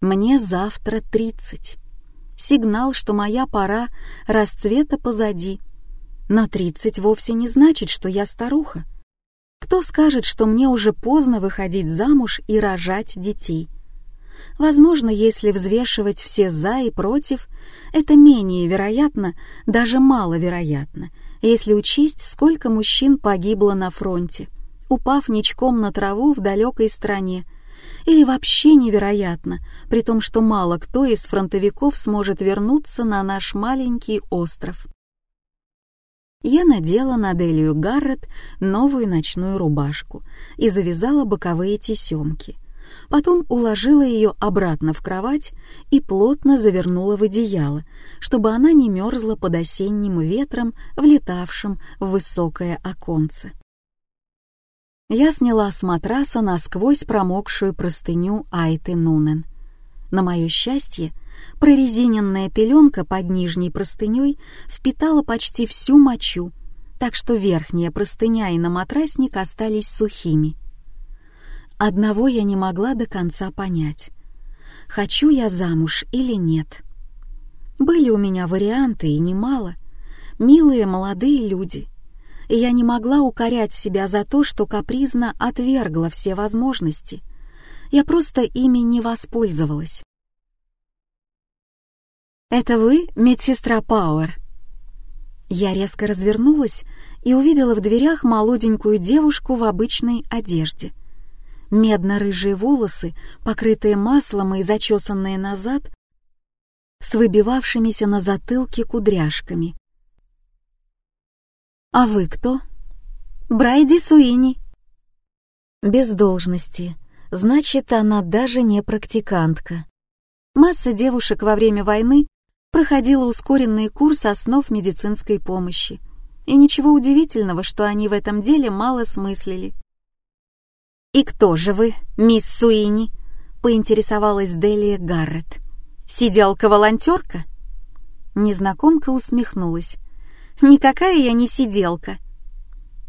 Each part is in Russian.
Мне завтра тридцать. Сигнал, что моя пора расцвета позади. Но тридцать вовсе не значит, что я старуха. Кто скажет, что мне уже поздно выходить замуж и рожать детей? Возможно, если взвешивать все «за» и «против», это менее вероятно, даже маловероятно, если учесть, сколько мужчин погибло на фронте, упав ничком на траву в далекой стране, или вообще невероятно, при том, что мало кто из фронтовиков сможет вернуться на наш маленький остров. Я надела на Делию Гаррет новую ночную рубашку и завязала боковые тесемки. Потом уложила ее обратно в кровать и плотно завернула в одеяло, чтобы она не мерзла под осенним ветром, влетавшим в высокое оконце. Я сняла с матраса насквозь промокшую простыню Айты Нунен. На мое счастье, прорезиненная пеленка под нижней простыней впитала почти всю мочу, так что верхняя простыня и на матрасник остались сухими. Одного я не могла до конца понять. Хочу я замуж или нет? Были у меня варианты, и немало. Милые молодые люди — и я не могла укорять себя за то, что капризно отвергла все возможности. Я просто ими не воспользовалась. «Это вы, медсестра Пауэр?» Я резко развернулась и увидела в дверях молоденькую девушку в обычной одежде. Медно-рыжие волосы, покрытые маслом и зачесанные назад, с выбивавшимися на затылке кудряшками. «А вы кто?» «Брайди Суини». Без должности. Значит, она даже не практикантка. Масса девушек во время войны проходила ускоренный курс основ медицинской помощи. И ничего удивительного, что они в этом деле мало смыслили. «И кто же вы, мисс Суини?» — поинтересовалась Делия Гаррет. «Сиделка-волонтерка?» Незнакомка усмехнулась. Никакая я не сиделка.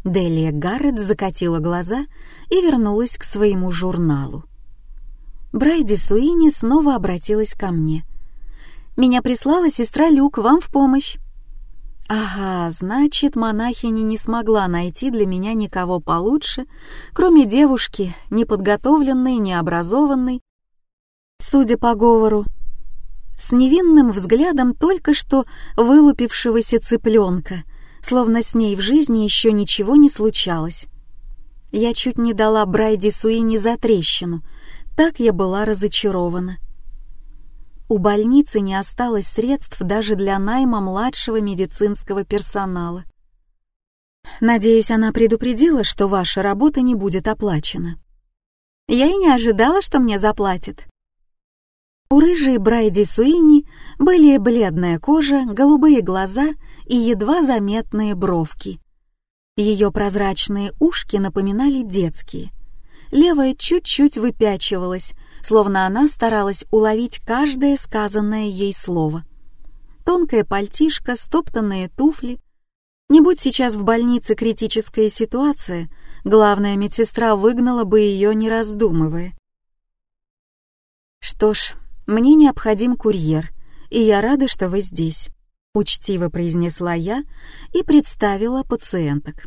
Делия Гаррет закатила глаза и вернулась к своему журналу. Брайди Суини снова обратилась ко мне. «Меня прислала сестра Люк вам в помощь». Ага, значит, монахиня не смогла найти для меня никого получше, кроме девушки, неподготовленной, необразованной, судя по говору, с невинным взглядом только что вылупившегося цыпленка, словно с ней в жизни еще ничего не случалось. Я чуть не дала Брайди Суини за трещину, так я была разочарована. У больницы не осталось средств даже для найма младшего медицинского персонала. Надеюсь, она предупредила, что ваша работа не будет оплачена. Я и не ожидала, что мне заплатят. У рыжей Брайди Суини были бледная кожа, голубые глаза и едва заметные бровки. Ее прозрачные ушки напоминали детские. Левая чуть-чуть выпячивалась, словно она старалась уловить каждое сказанное ей слово. Тонкая пальтишка, стоптанные туфли. Не будь сейчас в больнице критическая ситуация, главная медсестра выгнала бы ее, не раздумывая. Что ж, «Мне необходим курьер, и я рада, что вы здесь», — учтиво произнесла я и представила пациенток.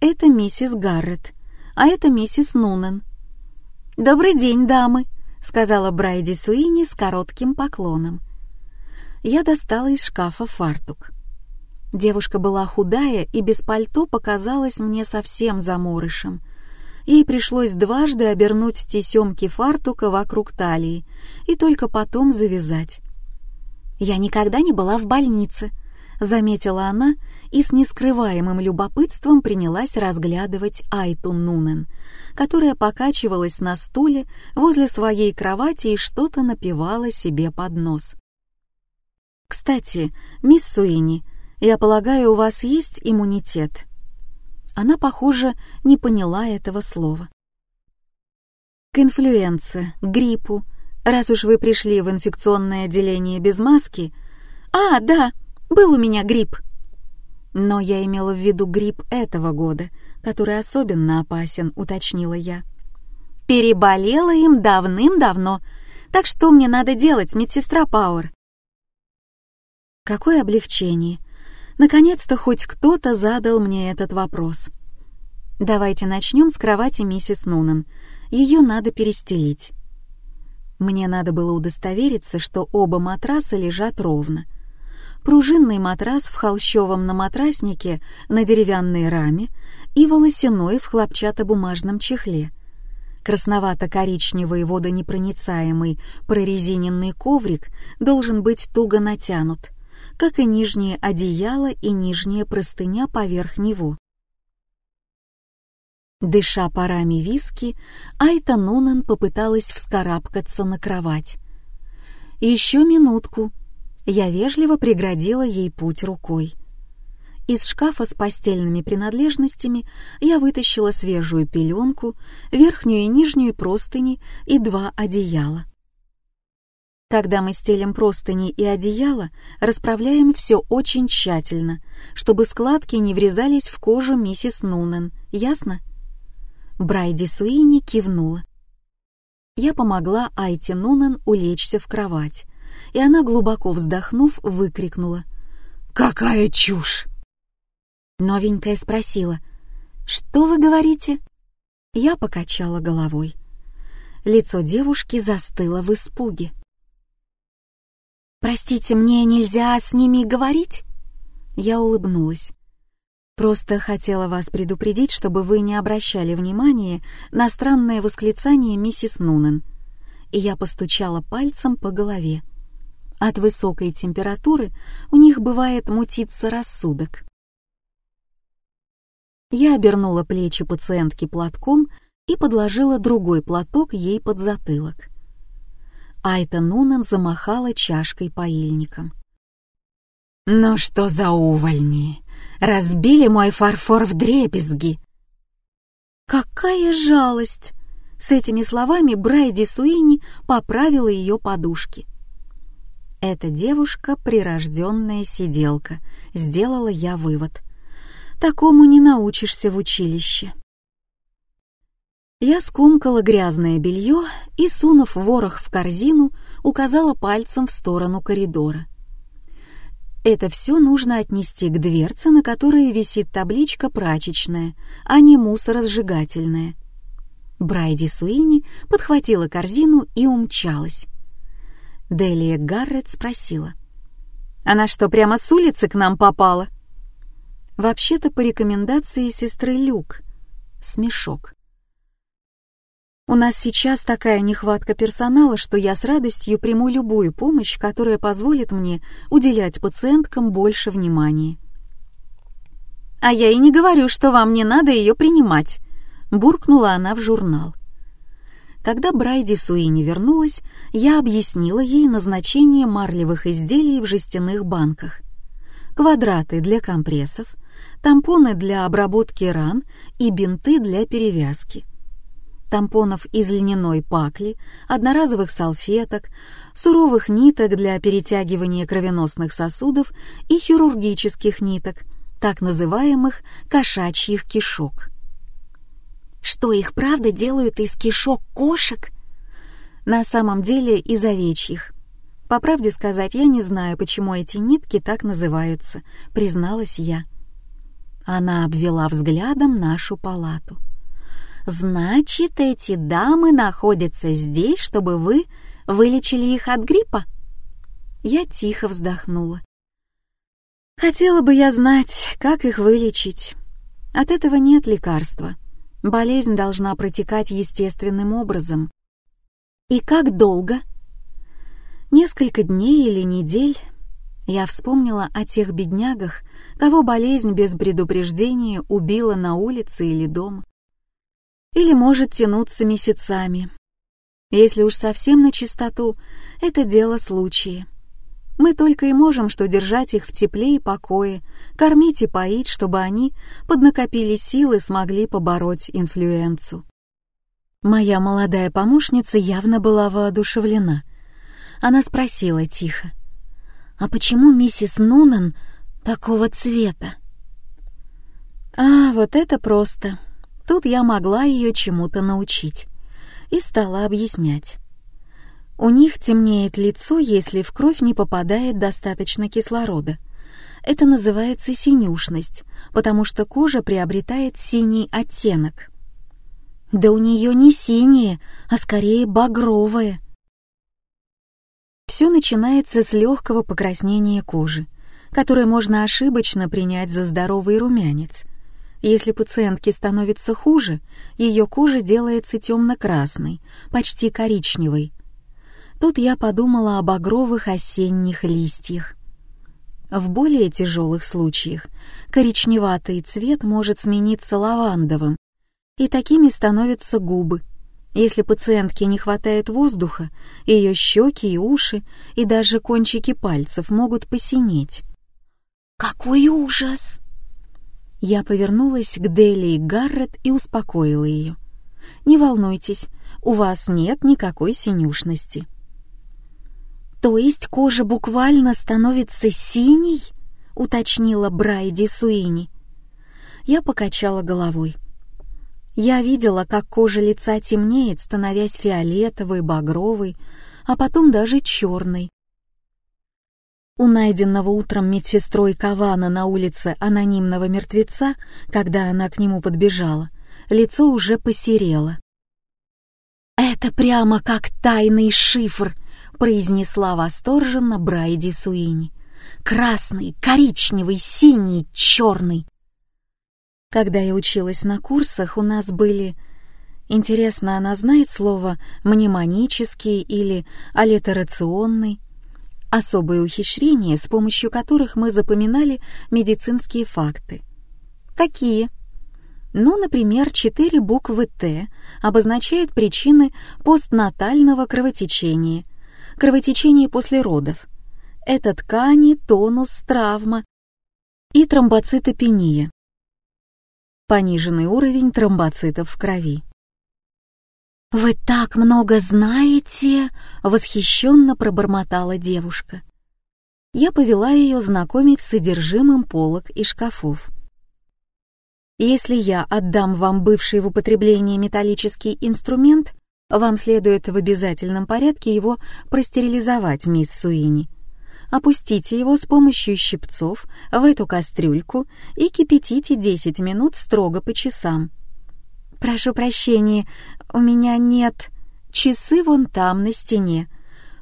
«Это миссис Гаррет, а это миссис Нунен». «Добрый день, дамы», — сказала Брайди Суини с коротким поклоном. Я достала из шкафа фартук. Девушка была худая и без пальто показалась мне совсем заморышем — Ей пришлось дважды обернуть тесемки фартука вокруг талии и только потом завязать. «Я никогда не была в больнице», — заметила она и с нескрываемым любопытством принялась разглядывать Айту Нунен, которая покачивалась на стуле возле своей кровати и что-то напевала себе под нос. «Кстати, мисс Суини, я полагаю, у вас есть иммунитет?» Она, похоже, не поняла этого слова. К инфлюенции, гриппу, раз уж вы пришли в инфекционное отделение без маски... А, да, был у меня грипп. Но я имела в виду грипп этого года, который особенно опасен, уточнила я. Переболела им давным-давно. Так что мне надо делать, медсестра Пауэр?» Какое облегчение! Наконец-то хоть кто-то задал мне этот вопрос. Давайте начнем с кровати миссис Нунан. Ее надо перестелить. Мне надо было удостовериться, что оба матраса лежат ровно. Пружинный матрас в холщовом наматраснике на деревянной раме и волосяной в хлопчатобумажном чехле. Красновато-коричневый водонепроницаемый прорезиненный коврик должен быть туго натянут — как и нижнее одеяло и нижняя простыня поверх него. Дыша парами виски, Айта Нунан попыталась вскарабкаться на кровать. «Еще минутку!» Я вежливо преградила ей путь рукой. Из шкафа с постельными принадлежностями я вытащила свежую пеленку, верхнюю и нижнюю простыни и два одеяла. Когда мы стелим простыни и одеяло, расправляем все очень тщательно, чтобы складки не врезались в кожу миссис Нунен. Ясно? Брайди Суини кивнула. Я помогла Айти Нунен улечься в кровать, и она, глубоко вздохнув, выкрикнула. «Какая чушь!» Новенькая спросила. «Что вы говорите?» Я покачала головой. Лицо девушки застыло в испуге. «Простите, мне нельзя с ними говорить?» Я улыбнулась. «Просто хотела вас предупредить, чтобы вы не обращали внимания на странное восклицание миссис Нунен». И я постучала пальцем по голове. От высокой температуры у них бывает мутиться рассудок. Я обернула плечи пациентки платком и подложила другой платок ей под затылок. Айта Нунан замахала чашкой поильником. «Ну что за увольни? Разбили мой фарфор в дребезги!» «Какая жалость!» С этими словами Брайди Суини поправила ее подушки. «Эта девушка — прирожденная сиделка», — сделала я вывод. «Такому не научишься в училище». Я скомкала грязное белье и, сунув ворох в корзину, указала пальцем в сторону коридора. Это все нужно отнести к дверце, на которой висит табличка «Прачечная», а не «Мусоросжигательная». Брайди Суини подхватила корзину и умчалась. Делия Гаррет спросила. «Она что, прямо с улицы к нам попала?» «Вообще-то по рекомендации сестры Люк». Смешок. У нас сейчас такая нехватка персонала, что я с радостью приму любую помощь, которая позволит мне уделять пациенткам больше внимания. «А я и не говорю, что вам не надо ее принимать», — буркнула она в журнал. Когда Брайди Суини вернулась, я объяснила ей назначение марлевых изделий в жестяных банках. Квадраты для компрессов, тампоны для обработки ран и бинты для перевязки — тампонов из льняной пакли, одноразовых салфеток, суровых ниток для перетягивания кровеносных сосудов и хирургических ниток, так называемых кошачьих кишок. Что их правда делают из кишок кошек? На самом деле из овечьих. По правде сказать, я не знаю, почему эти нитки так называются, призналась я. Она обвела взглядом нашу палату. Значит, эти дамы находятся здесь, чтобы вы вылечили их от гриппа? Я тихо вздохнула. Хотела бы я знать, как их вылечить. От этого нет лекарства. Болезнь должна протекать естественным образом. И как долго? Несколько дней или недель. Я вспомнила о тех беднягах, кого болезнь без предупреждения убила на улице или дома или может тянуться месяцами. Если уж совсем на чистоту, это дело случая. Мы только и можем что держать их в тепле и покое, кормить и поить, чтобы они поднакопили силы и смогли побороть инфлюенцию. Моя молодая помощница явно была воодушевлена. Она спросила тихо, «А почему миссис Нунан такого цвета?» «А, вот это просто. Тут я могла ее чему-то научить и стала объяснять. У них темнеет лицо, если в кровь не попадает достаточно кислорода. Это называется синюшность, потому что кожа приобретает синий оттенок. Да у нее не синее, а скорее багровое. Все начинается с легкого покраснения кожи, которое можно ошибочно принять за здоровый румянец. Если пациентке становится хуже, ее кожа делается темно-красной, почти коричневой. Тут я подумала о багровых осенних листьях. В более тяжелых случаях коричневатый цвет может смениться лавандовым, и такими становятся губы. Если пациентке не хватает воздуха, ее щеки и уши и даже кончики пальцев могут посинеть. «Какой ужас!» Я повернулась к Дели Гаррет и успокоила ее. «Не волнуйтесь, у вас нет никакой синюшности». «То есть кожа буквально становится синей?» — уточнила Брайди Суини. Я покачала головой. Я видела, как кожа лица темнеет, становясь фиолетовой, багровой, а потом даже черной. У найденного утром медсестрой Кавана на улице анонимного мертвеца, когда она к нему подбежала, лицо уже посерело. «Это прямо как тайный шифр», — произнесла восторженно Брайди Суини. «Красный, коричневый, синий, черный. Когда я училась на курсах, у нас были... Интересно, она знает слово «мнемонический» или «аллитерационный»? Особые ухищрения, с помощью которых мы запоминали медицинские факты. Какие? Ну, например, четыре буквы «Т» обозначают причины постнатального кровотечения, кровотечение после родов. Это ткани, тонус, травма и тромбоцитопения пониженный уровень тромбоцитов в крови. «Вы так много знаете!» — восхищенно пробормотала девушка. Я повела ее знакомить с содержимым полок и шкафов. Если я отдам вам бывший в употреблении металлический инструмент, вам следует в обязательном порядке его простерилизовать, мисс Суини опустите его с помощью щипцов в эту кастрюльку и кипятите 10 минут строго по часам. «Прошу прощения, у меня нет...» «Часы вон там, на стене»,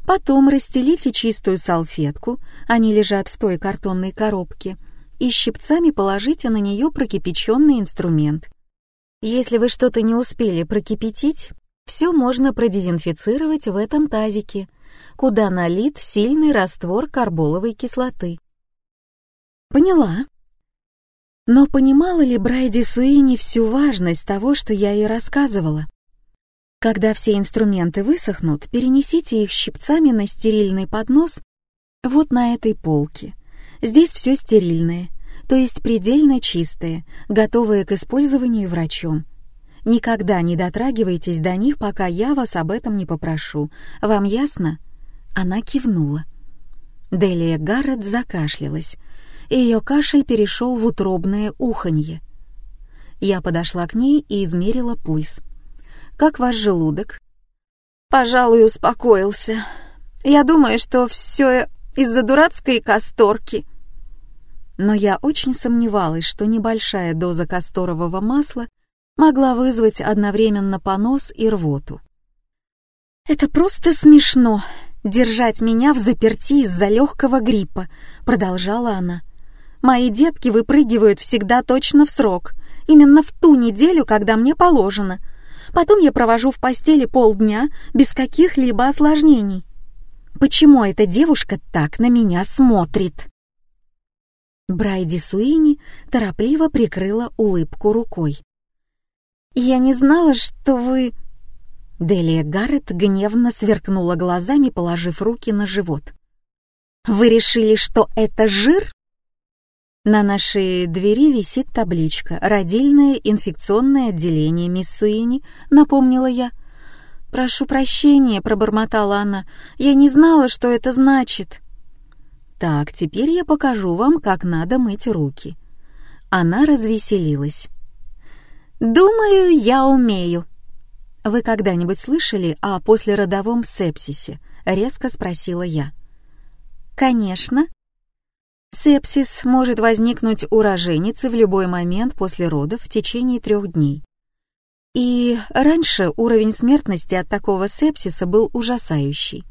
Потом расстелите чистую салфетку, они лежат в той картонной коробке, и щипцами положите на нее прокипяченный инструмент. Если вы что-то не успели прокипятить, все можно продезинфицировать в этом тазике куда налит сильный раствор карболовой кислоты. Поняла. Но понимала ли Брайди Суини всю важность того, что я ей рассказывала? Когда все инструменты высохнут, перенесите их щипцами на стерильный поднос вот на этой полке. Здесь все стерильное, то есть предельно чистое, готовое к использованию врачом. Никогда не дотрагивайтесь до них, пока я вас об этом не попрошу. Вам ясно? Она кивнула. Делия Гаррет закашлялась, ее кашель перешел в утробное уханье. Я подошла к ней и измерила пульс. «Как ваш желудок?» «Пожалуй, успокоился. Я думаю, что все из-за дурацкой касторки». Но я очень сомневалась, что небольшая доза касторового масла могла вызвать одновременно понос и рвоту. «Это просто смешно», держать меня в заперти из-за легкого гриппа», — продолжала она. «Мои детки выпрыгивают всегда точно в срок, именно в ту неделю, когда мне положено. Потом я провожу в постели полдня без каких-либо осложнений. Почему эта девушка так на меня смотрит?» Брайди Суини торопливо прикрыла улыбку рукой. «Я не знала, что вы...» Делия Гаррет гневно сверкнула глазами, положив руки на живот. «Вы решили, что это жир?» На нашей двери висит табличка «Родильное инфекционное отделение мисс Суини», — напомнила я. «Прошу прощения», — пробормотала она, — «я не знала, что это значит». «Так, теперь я покажу вам, как надо мыть руки». Она развеселилась. «Думаю, я умею», «Вы когда-нибудь слышали о послеродовом сепсисе?» — резко спросила я. «Конечно». Сепсис может возникнуть у роженицы в любой момент после родов в течение трех дней. И раньше уровень смертности от такого сепсиса был ужасающий.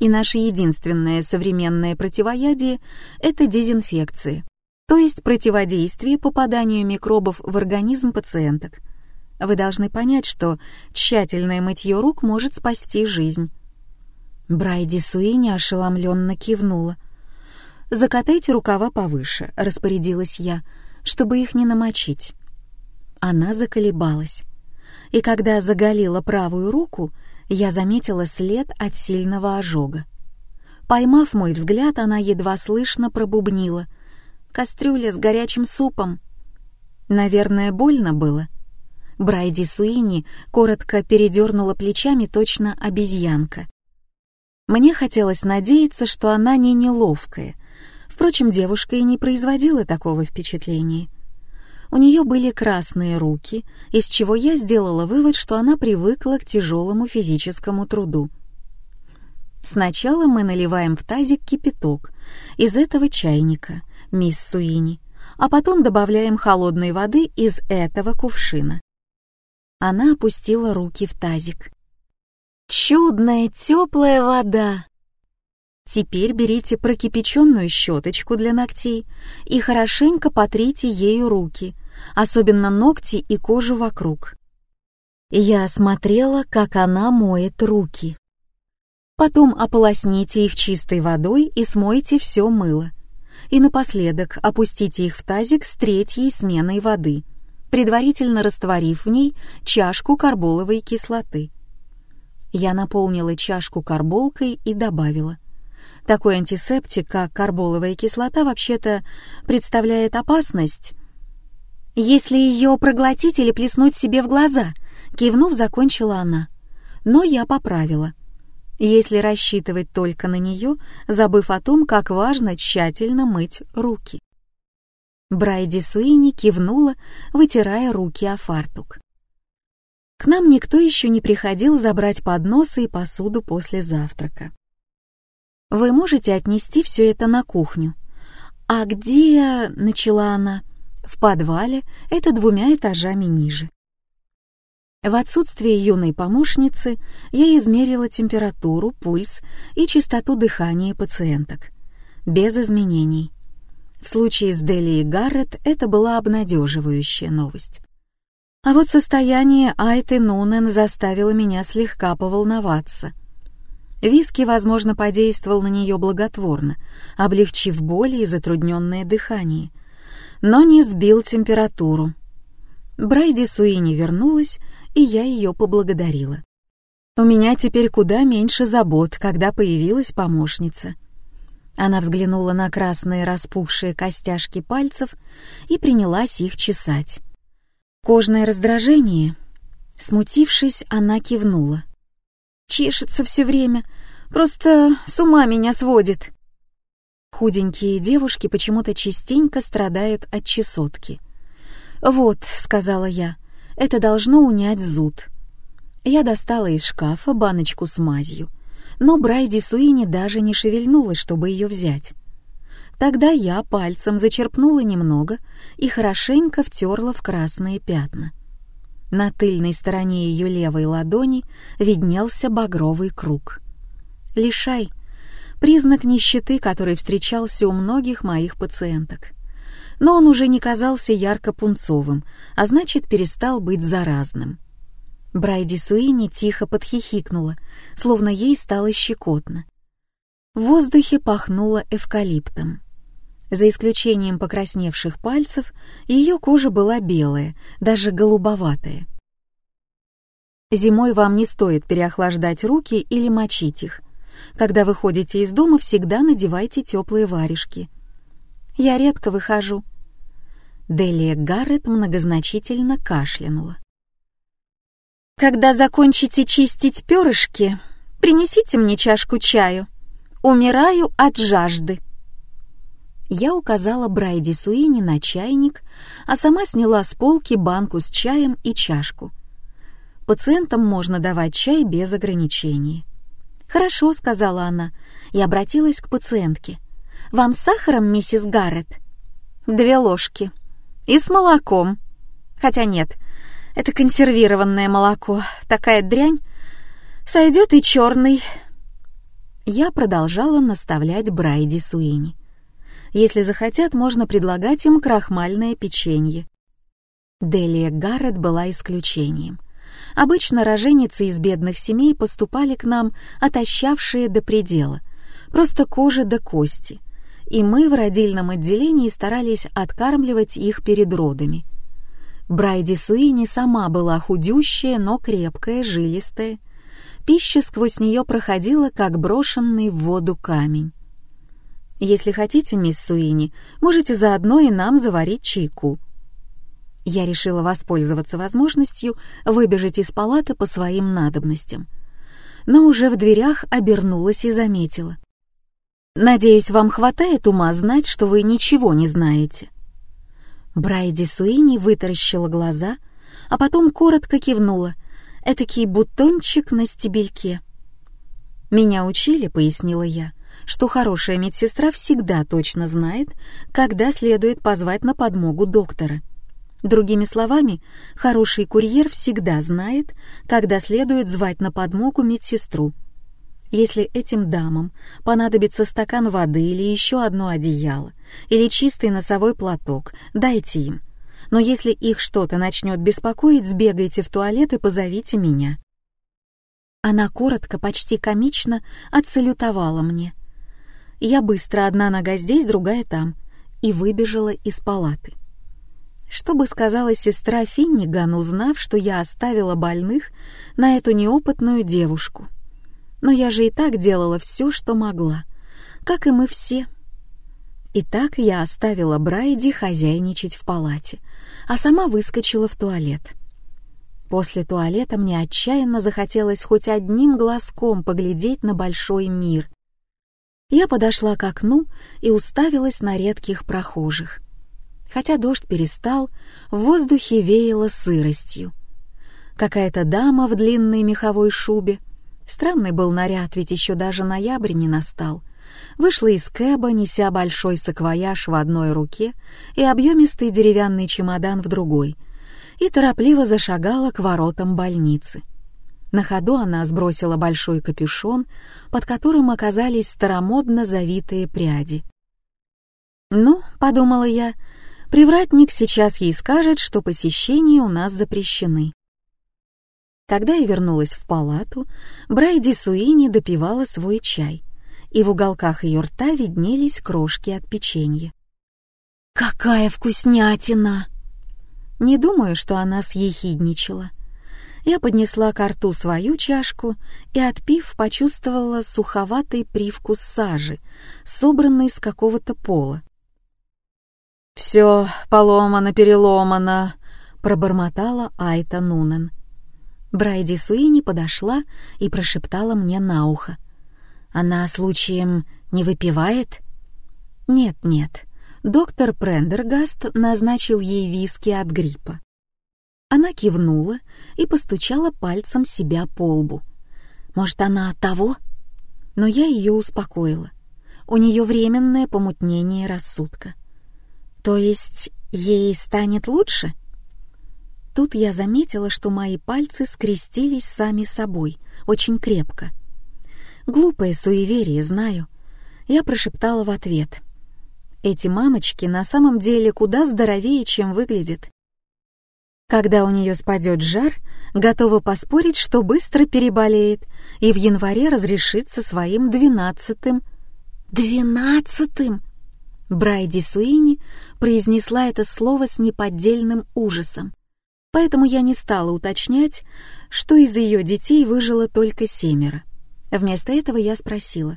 И наше единственное современное противоядие — это дезинфекция, то есть противодействие попаданию микробов в организм пациенток. Вы должны понять, что тщательное мытье рук может спасти жизнь. Брайди Суини ошеломленно кивнула. «Закатайте рукава повыше», — распорядилась я, чтобы их не намочить. Она заколебалась и когда заголила правую руку, я заметила след от сильного ожога. Поймав мой взгляд, она едва слышно пробубнила. «Кастрюля с горячим супом». Наверное, больно было. Брайди Суини коротко передернула плечами точно обезьянка. Мне хотелось надеяться, что она не неловкая. Впрочем, девушка и не производила такого впечатления. У нее были красные руки, из чего я сделала вывод, что она привыкла к тяжелому физическому труду. Сначала мы наливаем в тазик кипяток из этого чайника, мисс Суини, а потом добавляем холодной воды из этого кувшина. Она опустила руки в тазик. Чудная теплая вода! Теперь берите прокипяченную щеточку для ногтей и хорошенько потрите ею руки, особенно ногти и кожу вокруг. Я смотрела, как она моет руки. Потом ополосните их чистой водой и смойте все мыло. И напоследок опустите их в тазик с третьей сменой воды, предварительно растворив в ней чашку карболовой кислоты. Я наполнила чашку карболкой и добавила. Такой антисептик, как карболовая кислота, вообще-то представляет опасность, если ее проглотить или плеснуть себе в глаза, кивнув, закончила она. Но я поправила. Если рассчитывать только на нее, забыв о том, как важно тщательно мыть руки. Брайди Суини кивнула, вытирая руки о фартук. К нам никто еще не приходил забрать подносы и посуду после завтрака. «Вы можете отнести все это на кухню?» «А где...» — начала она. В подвале это двумя этажами ниже. В отсутствие юной помощницы я измерила температуру, пульс и частоту дыхания пациенток. Без изменений. В случае с Дели и Гаррет это была обнадеживающая новость. А вот состояние Айты Нунен заставило меня слегка поволноваться. Виски, возможно, подействовал на нее благотворно, облегчив боли и затрудненное дыхание — но не сбил температуру. Брайди Суини вернулась, и я ее поблагодарила. У меня теперь куда меньше забот, когда появилась помощница. Она взглянула на красные распухшие костяшки пальцев и принялась их чесать. Кожное раздражение. Смутившись, она кивнула. «Чешется все время, просто с ума меня сводит». Худенькие девушки почему-то частенько страдают от чесотки. «Вот», — сказала я, — «это должно унять зуд». Я достала из шкафа баночку с мазью, но Брайди Суини даже не шевельнулась, чтобы ее взять. Тогда я пальцем зачерпнула немного и хорошенько втерла в красные пятна. На тыльной стороне ее левой ладони виднелся багровый круг. «Лишай», признак нищеты, который встречался у многих моих пациенток. Но он уже не казался ярко-пунцовым, а значит, перестал быть заразным. Брайди Суини тихо подхихикнула, словно ей стало щекотно. В воздухе пахнуло эвкалиптом. За исключением покрасневших пальцев, ее кожа была белая, даже голубоватая. Зимой вам не стоит переохлаждать руки или мочить их, когда выходите из дома, всегда надевайте теплые варежки. Я редко выхожу. Делия Гаррет многозначительно кашлянула. Когда закончите чистить перышки, принесите мне чашку чаю. Умираю от жажды. Я указала Брайди Суини на чайник, а сама сняла с полки банку с чаем и чашку. Пациентам можно давать чай без ограничений. «Хорошо», — сказала она, и обратилась к пациентке. «Вам с сахаром, миссис Гаррет?» «Две ложки. И с молоком. Хотя нет, это консервированное молоко. Такая дрянь. Сойдет и черный». Я продолжала наставлять Брайди Суини. Если захотят, можно предлагать им крахмальное печенье. Делия Гаррет была исключением. Обычно роженицы из бедных семей поступали к нам, отощавшие до предела, просто кожа до кости, и мы в родильном отделении старались откармливать их перед родами. Брайди Суини сама была худющая, но крепкая, жилистая. Пища сквозь нее проходила, как брошенный в воду камень. Если хотите, мисс Суини, можете заодно и нам заварить чайку. Я решила воспользоваться возможностью выбежать из палаты по своим надобностям. Но уже в дверях обернулась и заметила. «Надеюсь, вам хватает ума знать, что вы ничего не знаете». Брайди Суини вытаращила глаза, а потом коротко кивнула. Этакий бутончик на стебельке. «Меня учили», — пояснила я, — что хорошая медсестра всегда точно знает, когда следует позвать на подмогу доктора. Другими словами, хороший курьер всегда знает, когда следует звать на подмогу медсестру. Если этим дамам понадобится стакан воды или еще одно одеяло, или чистый носовой платок, дайте им. Но если их что-то начнет беспокоить, сбегайте в туалет и позовите меня. Она коротко, почти комично отсалютовала мне — я быстро, одна нога здесь, другая там, и выбежала из палаты. Что бы сказала сестра Финниган, узнав, что я оставила больных на эту неопытную девушку? Но я же и так делала все, что могла, как и мы все. И так я оставила Брайди хозяйничать в палате, а сама выскочила в туалет. После туалета мне отчаянно захотелось хоть одним глазком поглядеть на большой мир, я подошла к окну и уставилась на редких прохожих. Хотя дождь перестал, в воздухе веяло сыростью. Какая-то дама в длинной меховой шубе, странный был наряд, ведь еще даже ноябрь не настал, вышла из кэба, неся большой саквояж в одной руке и объемистый деревянный чемодан в другой, и торопливо зашагала к воротам больницы. На ходу она сбросила большой капюшон, под которым оказались старомодно завитые пряди. «Ну», — подумала я, — «привратник сейчас ей скажет, что посещения у нас запрещены». Когда я вернулась в палату, Брайди Суини допивала свой чай, и в уголках ее рта виднелись крошки от печенья. «Какая вкуснятина!» Не думаю, что она съехидничала — я поднесла к рту свою чашку и, отпив, почувствовала суховатый привкус сажи, собранный с какого-то пола. «Все поломано-переломано», — пробормотала Айта Нунен. Брайди Суини подошла и прошептала мне на ухо. «Она случаем не выпивает?» «Нет-нет, доктор Прендергаст назначил ей виски от гриппа. Она кивнула и постучала пальцем себя по лбу. «Может, она от того?» Но я ее успокоила. У нее временное помутнение рассудка. «То есть ей станет лучше?» Тут я заметила, что мои пальцы скрестились сами собой, очень крепко. Глупое суеверие, знаю. Я прошептала в ответ. Эти мамочки на самом деле куда здоровее, чем выглядят. Когда у нее спадет жар, готова поспорить, что быстро переболеет и в январе разрешится своим двенадцатым. Двенадцатым! Брайди Суини произнесла это слово с неподдельным ужасом. Поэтому я не стала уточнять, что из ее детей выжило только семеро. Вместо этого я спросила.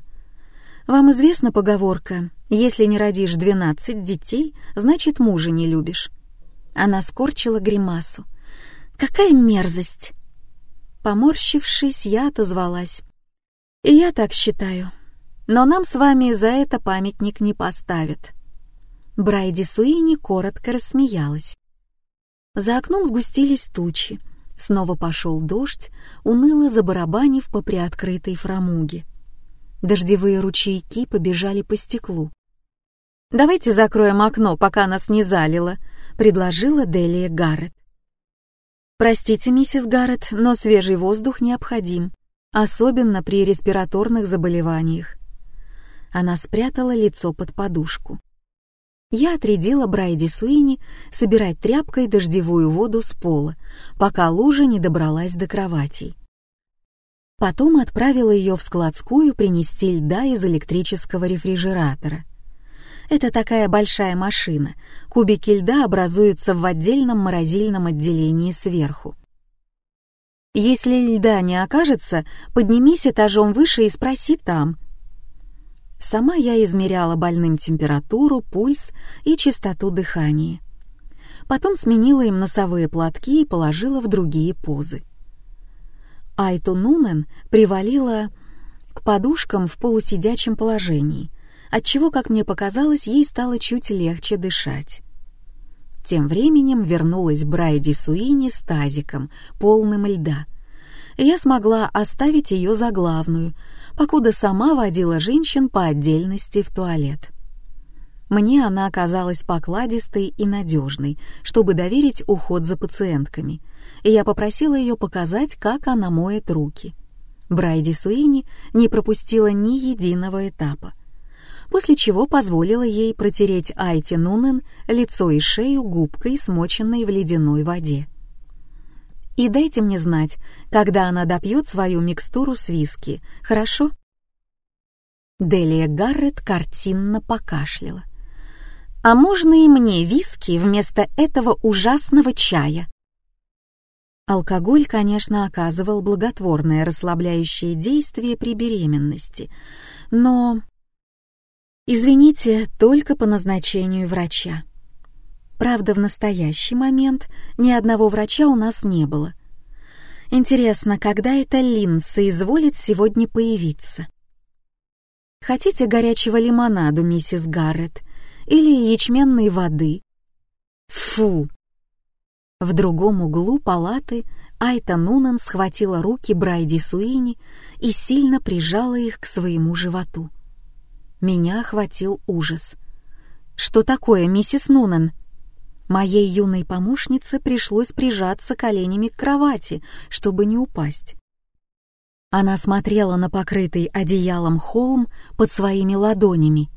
«Вам известна поговорка «Если не родишь двенадцать детей, значит, мужа не любишь»?» Она скорчила гримасу. «Какая мерзость!» Поморщившись, я отозвалась. «И я так считаю. Но нам с вами за это памятник не поставят». Брайди Суини коротко рассмеялась. За окном сгустились тучи, Снова пошел дождь, уныло забарабанив по приоткрытой фрамуге. Дождевые ручейки побежали по стеклу. «Давайте закроем окно, пока нас не залило», — предложила Делия Гаррет. «Простите, миссис Гаррет, но свежий воздух необходим, особенно при респираторных заболеваниях». Она спрятала лицо под подушку. Я отрядила Брайди Суини собирать тряпкой дождевую воду с пола, пока лужа не добралась до кроватей. Потом отправила ее в складскую принести льда из электрического рефрижератора. Это такая большая машина. Кубики льда образуются в отдельном морозильном отделении сверху. Если льда не окажется, поднимись этажом выше и спроси там. Сама я измеряла больным температуру, пульс и частоту дыхания. Потом сменила им носовые платки и положила в другие позы. Айту Нунен привалила к подушкам в полусидячем положении, отчего, как мне показалось, ей стало чуть легче дышать. Тем временем вернулась Брайди Суини с тазиком, полным льда. Я смогла оставить ее за главную, покуда сама водила женщин по отдельности в туалет. Мне она оказалась покладистой и надежной, чтобы доверить уход за пациентками — и я попросила ее показать, как она моет руки. Брайди Суини не пропустила ни единого этапа, после чего позволила ей протереть Айти Нунен лицо и шею губкой, смоченной в ледяной воде. «И дайте мне знать, когда она допьет свою микстуру с виски, хорошо?» Делия Гаррет картинно покашляла. «А можно и мне виски вместо этого ужасного чая?» Алкоголь, конечно, оказывал благотворное расслабляющее действие при беременности, но... Извините, только по назначению врача. Правда, в настоящий момент ни одного врача у нас не было. Интересно, когда эта Лин соизволит сегодня появиться? Хотите горячего лимонаду, миссис Гаррет, или ячменной воды? Фу, в другом углу палаты Айта Нунан схватила руки Брайди Суини и сильно прижала их к своему животу. Меня охватил ужас. «Что такое, миссис Нунан?» Моей юной помощнице пришлось прижаться коленями к кровати, чтобы не упасть. Она смотрела на покрытый одеялом холм под своими ладонями,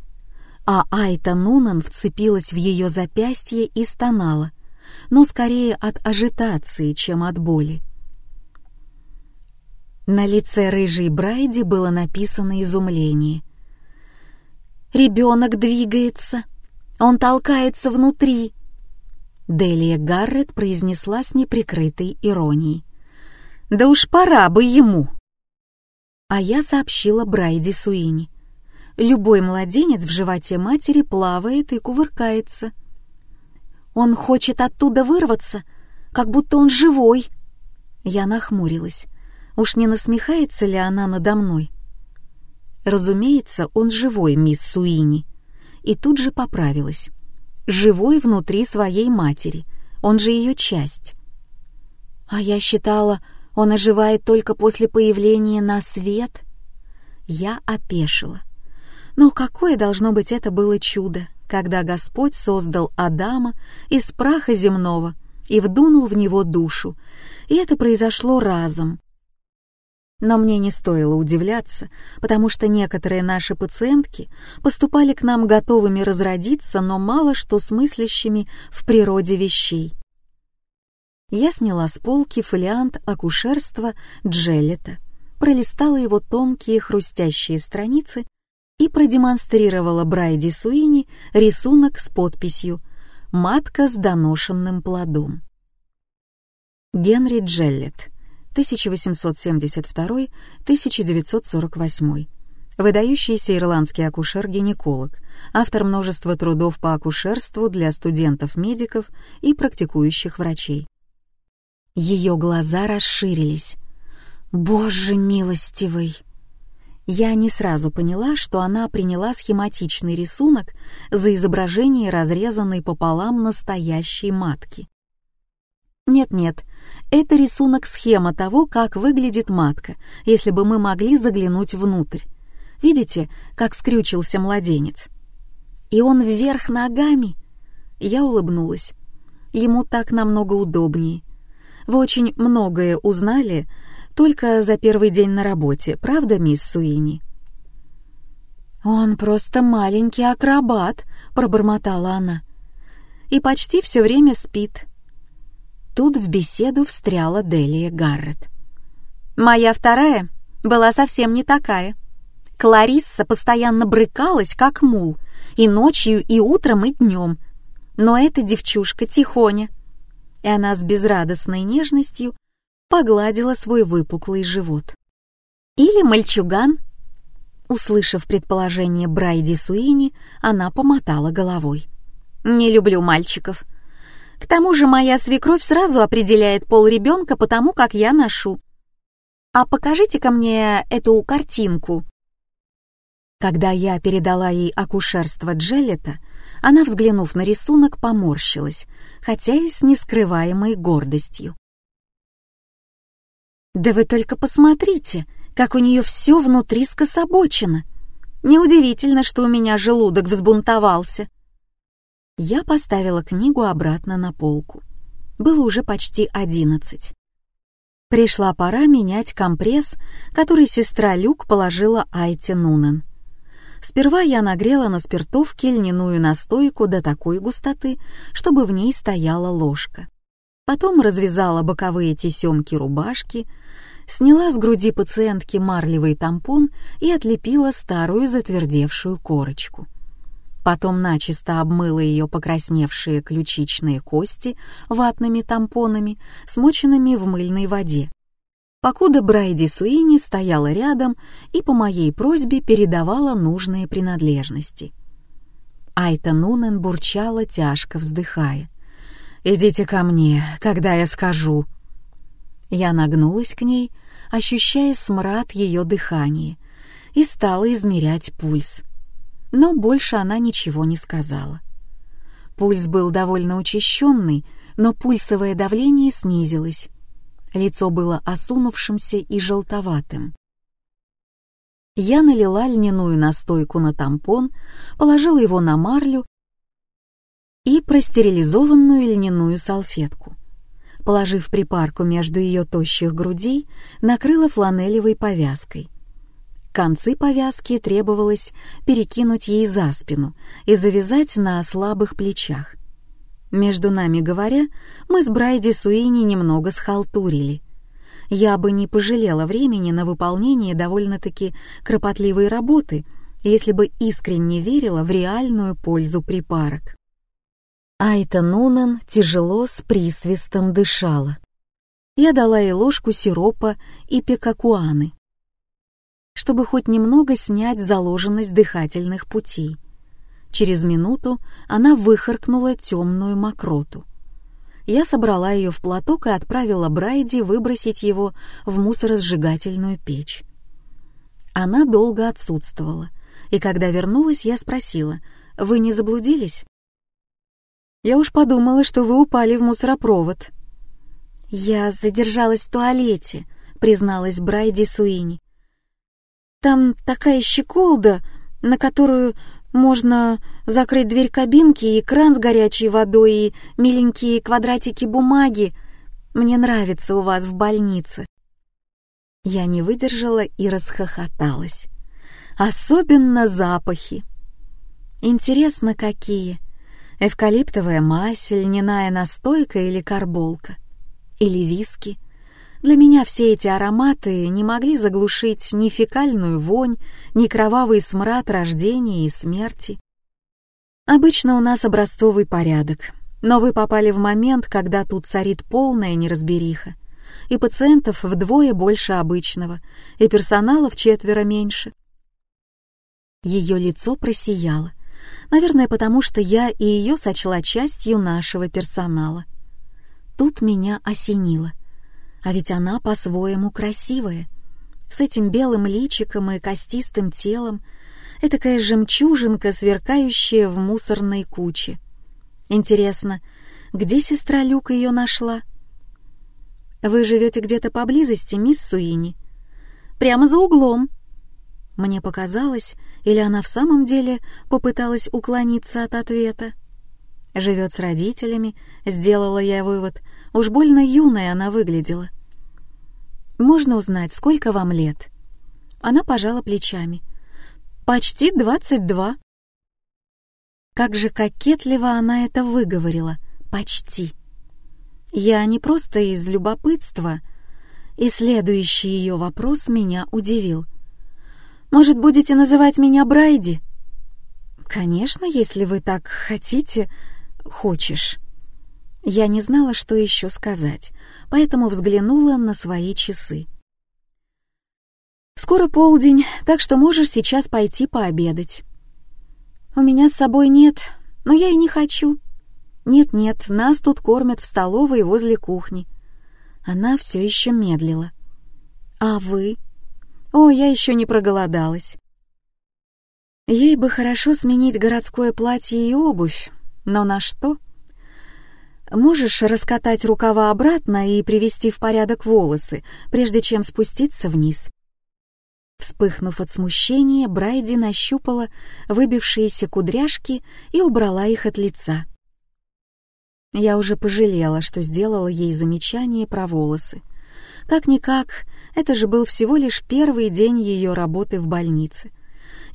а Айта Нунан вцепилась в ее запястье и стонала но скорее от ажитации, чем от боли. На лице рыжей Брайди было написано изумление. «Ребенок двигается, он толкается внутри», Делия Гаррет произнесла с неприкрытой иронией. «Да уж пора бы ему!» А я сообщила Брайди Суини. Любой младенец в животе матери плавает и кувыркается. Он хочет оттуда вырваться, как будто он живой. Я нахмурилась. Уж не насмехается ли она надо мной? Разумеется, он живой, мисс Суини. И тут же поправилась. Живой внутри своей матери. Он же ее часть. А я считала, он оживает только после появления на свет. Я опешила. Но какое должно быть это было чудо, когда Господь создал Адама из праха земного и вдунул в него душу, и это произошло разом. Но мне не стоило удивляться, потому что некоторые наши пациентки поступали к нам готовыми разродиться, но мало что смыслящими в природе вещей. Я сняла с полки фолиант акушерства Джеллета, пролистала его тонкие хрустящие страницы и продемонстрировала Брайди Суини рисунок с подписью «Матка с доношенным плодом». Генри Джеллет, 1872-1948, выдающийся ирландский акушер-гинеколог, автор множества трудов по акушерству для студентов-медиков и практикующих врачей. Ее глаза расширились. «Боже милостивый!» Я не сразу поняла, что она приняла схематичный рисунок за изображение разрезанной пополам настоящей матки. Нет-нет, это рисунок-схема того, как выглядит матка, если бы мы могли заглянуть внутрь. Видите, как скрючился младенец? И он вверх ногами. Я улыбнулась. Ему так намного удобнее. Вы очень многое узнали только за первый день на работе, правда, мисс Суини? «Он просто маленький акробат», — пробормотала она. «И почти все время спит». Тут в беседу встряла Делия Гаррет. «Моя вторая была совсем не такая. Кларисса постоянно брыкалась, как мул, и ночью, и утром, и днем. Но эта девчушка тихоня». И она с безрадостной нежностью погладила свой выпуклый живот. «Или мальчуган», Услышав предположение Брайди Суини, она помотала головой. «Не люблю мальчиков. К тому же моя свекровь сразу определяет пол ребенка по тому, как я ношу. А покажите-ка мне эту картинку». Когда я передала ей акушерство Джеллета, она, взглянув на рисунок, поморщилась, хотя и с нескрываемой гордостью. «Да вы только посмотрите!» как у нее все внутри скособочено. Неудивительно, что у меня желудок взбунтовался. Я поставила книгу обратно на полку. Было уже почти одиннадцать. Пришла пора менять компресс, который сестра Люк положила Айте Нунен. Сперва я нагрела на спиртовке льняную настойку до такой густоты, чтобы в ней стояла ложка. Потом развязала боковые тесемки рубашки, сняла с груди пациентки марлевый тампон и отлепила старую затвердевшую корочку. Потом начисто обмыла ее покрасневшие ключичные кости ватными тампонами, смоченными в мыльной воде. Покуда Брайди Суини стояла рядом и по моей просьбе передавала нужные принадлежности. Айта Нунен бурчала, тяжко вздыхая. «Идите ко мне, когда я скажу», я нагнулась к ней, ощущая смрад ее дыхания, и стала измерять пульс. Но больше она ничего не сказала. Пульс был довольно учащенный, но пульсовое давление снизилось. Лицо было осунувшимся и желтоватым. Я налила льняную настойку на тампон, положила его на марлю и простерилизованную льняную салфетку положив припарку между ее тощих грудей, накрыла фланелевой повязкой. Концы повязки требовалось перекинуть ей за спину и завязать на слабых плечах. Между нами говоря, мы с Брайди Суини немного схалтурили. Я бы не пожалела времени на выполнение довольно-таки кропотливой работы, если бы искренне верила в реальную пользу припарок. Айта Нунан тяжело с присвистом дышала. Я дала ей ложку сиропа и пекакуаны, чтобы хоть немного снять заложенность дыхательных путей. Через минуту она выхаркнула темную мокроту. Я собрала ее в платок и отправила Брайди выбросить его в мусоросжигательную печь. Она долго отсутствовала, и когда вернулась, я спросила, «Вы не заблудились?» Я уж подумала, что вы упали в мусоропровод». «Я задержалась в туалете», — призналась Брайди Суини. «Там такая щеколда, на которую можно закрыть дверь кабинки и кран с горячей водой и миленькие квадратики бумаги. Мне нравится у вас в больнице». Я не выдержала и расхохоталась. Особенно запахи. Интересно, какие эвкалиптовая мазь, льняная настойка или карболка, или виски. Для меня все эти ароматы не могли заглушить ни фекальную вонь, ни кровавый смрад рождения и смерти. Обычно у нас образцовый порядок, но вы попали в момент, когда тут царит полная неразбериха, и пациентов вдвое больше обычного, и персонала в четверо меньше. Ее лицо просияло. Наверное, потому что я и ее сочла частью нашего персонала. Тут меня осенило. А ведь она по-своему красивая. С этим белым личиком и костистым телом. Этакая жемчужинка, сверкающая в мусорной куче. Интересно, где сестра Люка ее нашла? «Вы живете где-то поблизости, мисс Суини?» «Прямо за углом». Мне показалось, или она в самом деле попыталась уклониться от ответа. Живет с родителями, сделала я вывод. Уж больно юная она выглядела. «Можно узнать, сколько вам лет?» Она пожала плечами. «Почти двадцать два». Как же кокетливо она это выговорила. «Почти». Я не просто из любопытства, и следующий ее вопрос меня удивил. «Может, будете называть меня Брайди?» «Конечно, если вы так хотите, хочешь». Я не знала, что еще сказать, поэтому взглянула на свои часы. «Скоро полдень, так что можешь сейчас пойти пообедать». «У меня с собой нет, но я и не хочу», «Нет-нет, нас тут кормят в столовой возле кухни». Она все еще медлила. «А вы?» «О, я еще не проголодалась». Ей бы хорошо сменить городское платье и обувь, но на что? Можешь раскатать рукава обратно и привести в порядок волосы, прежде чем спуститься вниз. Вспыхнув от смущения, Брайди нащупала выбившиеся кудряшки и убрала их от лица. Я уже пожалела, что сделала ей замечание про волосы. Как-никак, это же был всего лишь первый день ее работы в больнице.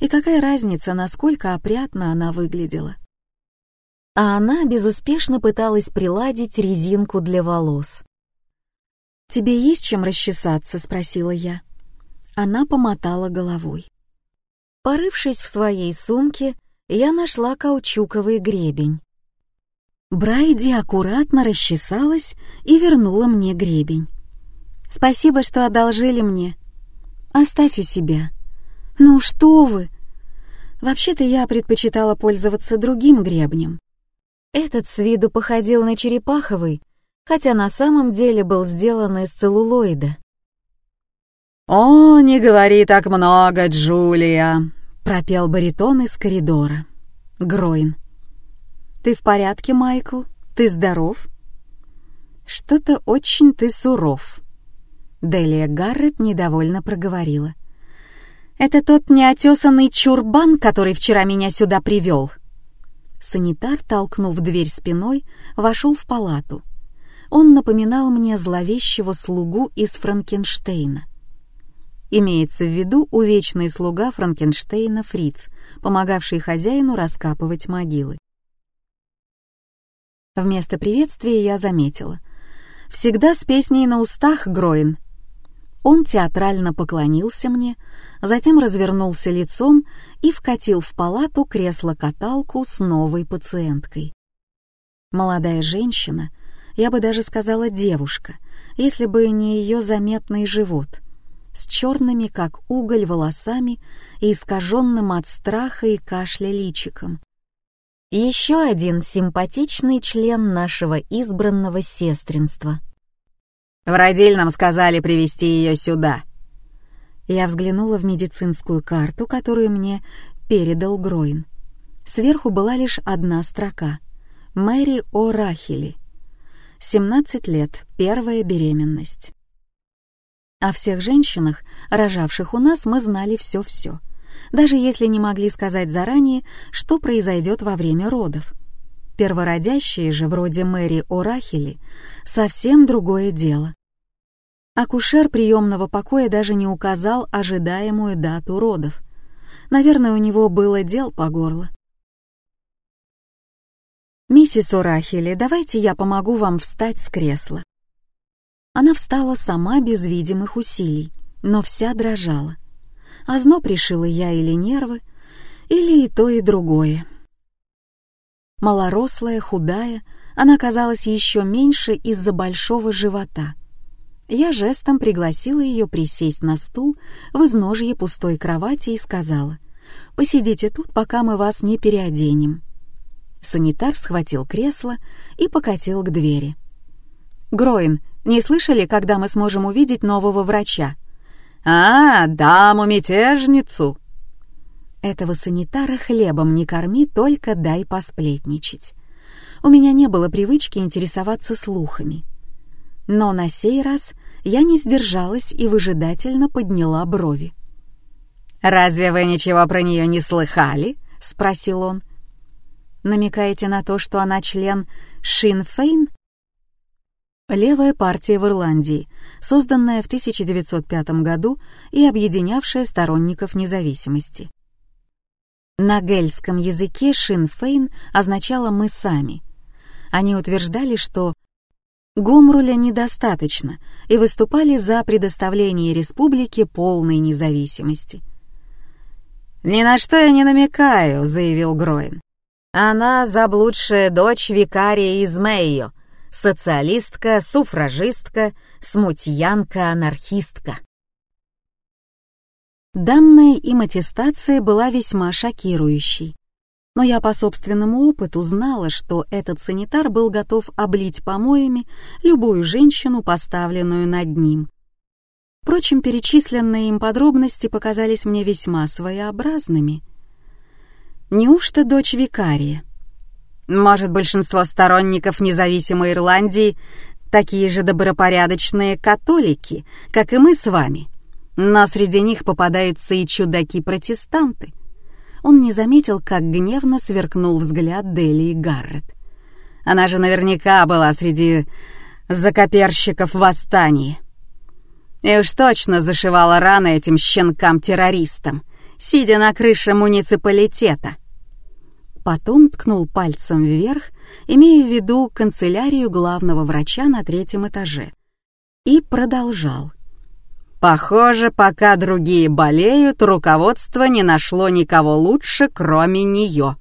И какая разница, насколько опрятно она выглядела. А она безуспешно пыталась приладить резинку для волос. «Тебе есть чем расчесаться?» — спросила я. Она помотала головой. Порывшись в своей сумке, я нашла каучуковый гребень. Брайди аккуратно расчесалась и вернула мне гребень. «Спасибо, что одолжили мне. Оставь у себя». «Ну что вы!» Вообще-то я предпочитала пользоваться другим гребнем. Этот с виду походил на черепаховый, хотя на самом деле был сделан из целлулоида. «О, не говори так много, Джулия!» — пропел баритон из коридора. Гройн. «Ты в порядке, Майкл? Ты здоров?» «Что-то очень ты суров», — Делия Гаррет недовольно проговорила. «Это тот неотесанный чурбан, который вчера меня сюда привел». Санитар, толкнув дверь спиной, вошел в палату. Он напоминал мне зловещего слугу из Франкенштейна. Имеется в виду увечный слуга Франкенштейна Фриц, помогавший хозяину раскапывать могилы. Вместо приветствия я заметила. «Всегда с песней на устах, Гроин». Он театрально поклонился мне, затем развернулся лицом и вкатил в палату кресло-каталку с новой пациенткой. Молодая женщина, я бы даже сказала девушка, если бы не ее заметный живот, с черными, как уголь, волосами и искаженным от страха и кашля личиком, еще один симпатичный член нашего избранного сестринства. «В родильном сказали привести ее сюда». Я взглянула в медицинскую карту, которую мне передал Гроин. Сверху была лишь одна строка. Мэри О'Рахили. 17 лет, первая беременность. О всех женщинах, рожавших у нас, мы знали все-все — даже если не могли сказать заранее, что произойдет во время родов. Первородящие же, вроде Мэри О'Рахили, совсем другое дело. Акушер приемного покоя даже не указал ожидаемую дату родов. Наверное, у него было дел по горло. «Миссис Орахили, давайте я помогу вам встать с кресла». Она встала сама без видимых усилий, но вся дрожала. Озноб решила я или нервы, или и то, и другое. Малорослая, худая, она казалась еще меньше из-за большого живота. Я жестом пригласила ее присесть на стул в изножье пустой кровати и сказала, «Посидите тут, пока мы вас не переоденем». Санитар схватил кресло и покатил к двери. «Гроин, не слышали, когда мы сможем увидеть нового врача?» «А, даму-мятежницу!» Этого санитара хлебом не корми, только дай посплетничать. У меня не было привычки интересоваться слухами. Но на сей раз я не сдержалась и выжидательно подняла брови. «Разве вы ничего про нее не слыхали?» — спросил он. «Намекаете на то, что она член Шин Фейн?» Левая партия в Ирландии, созданная в 1905 году и объединявшая сторонников независимости. На гельском языке Шин Фейн означало «мы сами». Они утверждали, что Гомруля недостаточно и выступали за предоставление республике полной независимости. «Ни на что я не намекаю», — заявил Гроин. «Она заблудшая дочь викария из Мэйо, социалистка, суфражистка, смутьянка-анархистка». Данная им аттестация была весьма шокирующей. Но я по собственному опыту знала, что этот санитар был готов облить помоями любую женщину, поставленную над ним. Впрочем, перечисленные им подробности показались мне весьма своеобразными. Неужто дочь викария? Может, большинство сторонников независимой Ирландии такие же добропорядочные католики, как и мы с вами — но среди них попадаются и чудаки-протестанты. Он не заметил, как гневно сверкнул взгляд Делии Гаррет. Она же наверняка была среди закоперщиков восстаний. И уж точно зашивала раны этим щенкам-террористам, сидя на крыше муниципалитета. Потом ткнул пальцем вверх, имея в виду канцелярию главного врача на третьем этаже, и продолжал. Похоже, пока другие болеют, руководство не нашло никого лучше, кроме нее.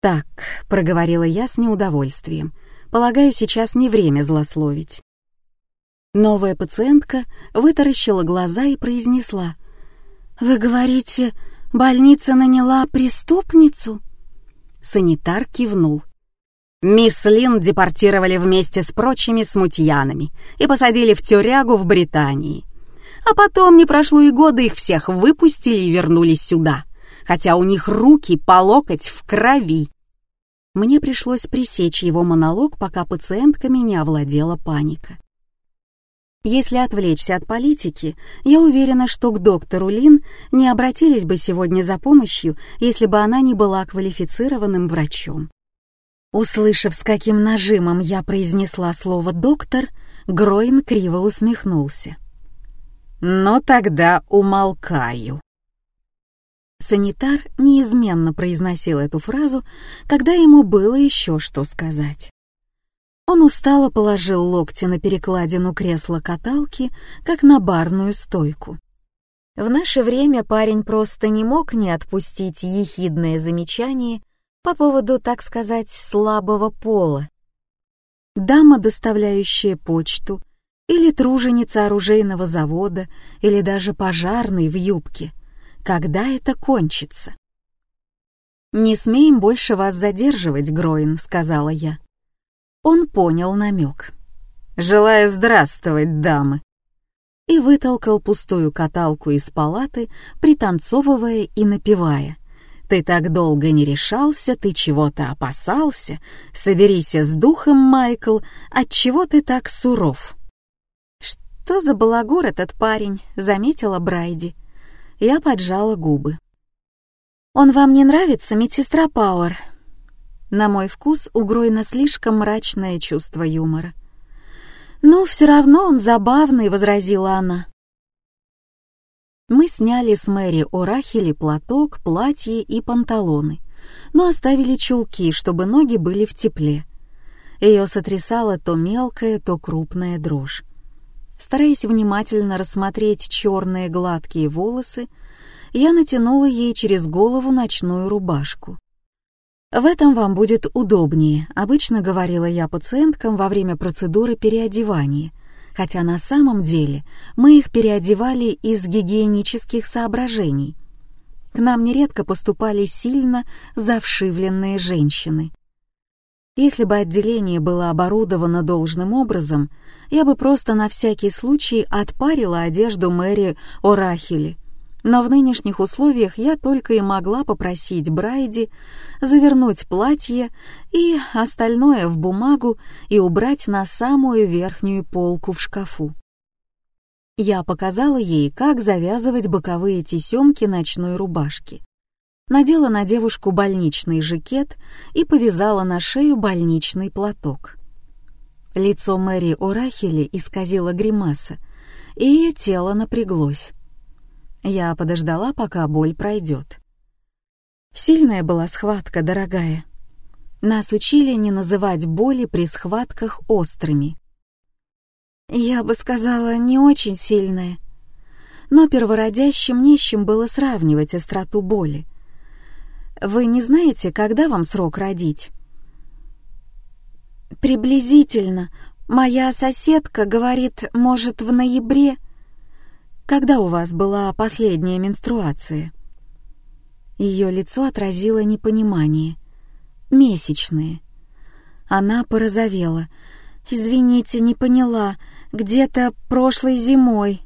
«Так», — проговорила я с неудовольствием, — «полагаю, сейчас не время злословить». Новая пациентка вытаращила глаза и произнесла. «Вы говорите, больница наняла преступницу?» Санитар кивнул. Мисс Лин депортировали вместе с прочими смутьянами и посадили в тюрягу в Британии. А потом не прошло и года, их всех выпустили и вернулись сюда, хотя у них руки по локоть в крови. Мне пришлось пресечь его монолог, пока пациентка меня овладела паника. Если отвлечься от политики, я уверена, что к доктору Лин не обратились бы сегодня за помощью, если бы она не была квалифицированным врачом. Услышав, с каким нажимом я произнесла слово «доктор», Гроин криво усмехнулся. «Но тогда умолкаю». Санитар неизменно произносил эту фразу, когда ему было еще что сказать. Он устало положил локти на перекладину кресла-каталки, как на барную стойку. В наше время парень просто не мог не отпустить ехидное замечание по поводу, так сказать, слабого пола. Дама, доставляющая почту, или труженица оружейного завода, или даже пожарный в юбке. Когда это кончится? «Не смеем больше вас задерживать, Гроин», — сказала я. Он понял намек. «Желаю здравствовать, дамы!» И вытолкал пустую каталку из палаты, пританцовывая и напевая. Ты так долго не решался, ты чего-то опасался. Соберись с духом, Майкл, отчего ты так суров? Что за балагур этот парень, заметила Брайди. Я поджала губы. Он вам не нравится, медсестра Пауэр? На мой вкус у Гройна слишком мрачное чувство юмора. «Ну, все равно он забавный», — возразила она. Мы сняли с Мэри Орахели платок, платье и панталоны, но оставили чулки, чтобы ноги были в тепле. Ее сотрясала то мелкая, то крупная дрожь. Стараясь внимательно рассмотреть черные гладкие волосы, я натянула ей через голову ночную рубашку. «В этом вам будет удобнее», — обычно говорила я пациенткам во время процедуры переодевания — хотя на самом деле мы их переодевали из гигиенических соображений. К нам нередко поступали сильно завшивленные женщины. Если бы отделение было оборудовано должным образом, я бы просто на всякий случай отпарила одежду Мэри Орахели. Но в нынешних условиях я только и могла попросить Брайди завернуть платье и остальное в бумагу и убрать на самую верхнюю полку в шкафу. Я показала ей, как завязывать боковые тесемки ночной рубашки. Надела на девушку больничный жакет и повязала на шею больничный платок. Лицо Мэри Орахели исказило гримаса, и ее тело напряглось. Я подождала, пока боль пройдет. Сильная была схватка, дорогая. Нас учили не называть боли при схватках острыми. Я бы сказала, не очень сильная. Но первородящим нищим было сравнивать остроту боли. Вы не знаете, когда вам срок родить? Приблизительно. Моя соседка говорит, может, в ноябре. Когда у вас была последняя менструация? Ее лицо отразило непонимание. Месячные. Она порозовела. «Извините, не поняла. Где-то прошлой зимой».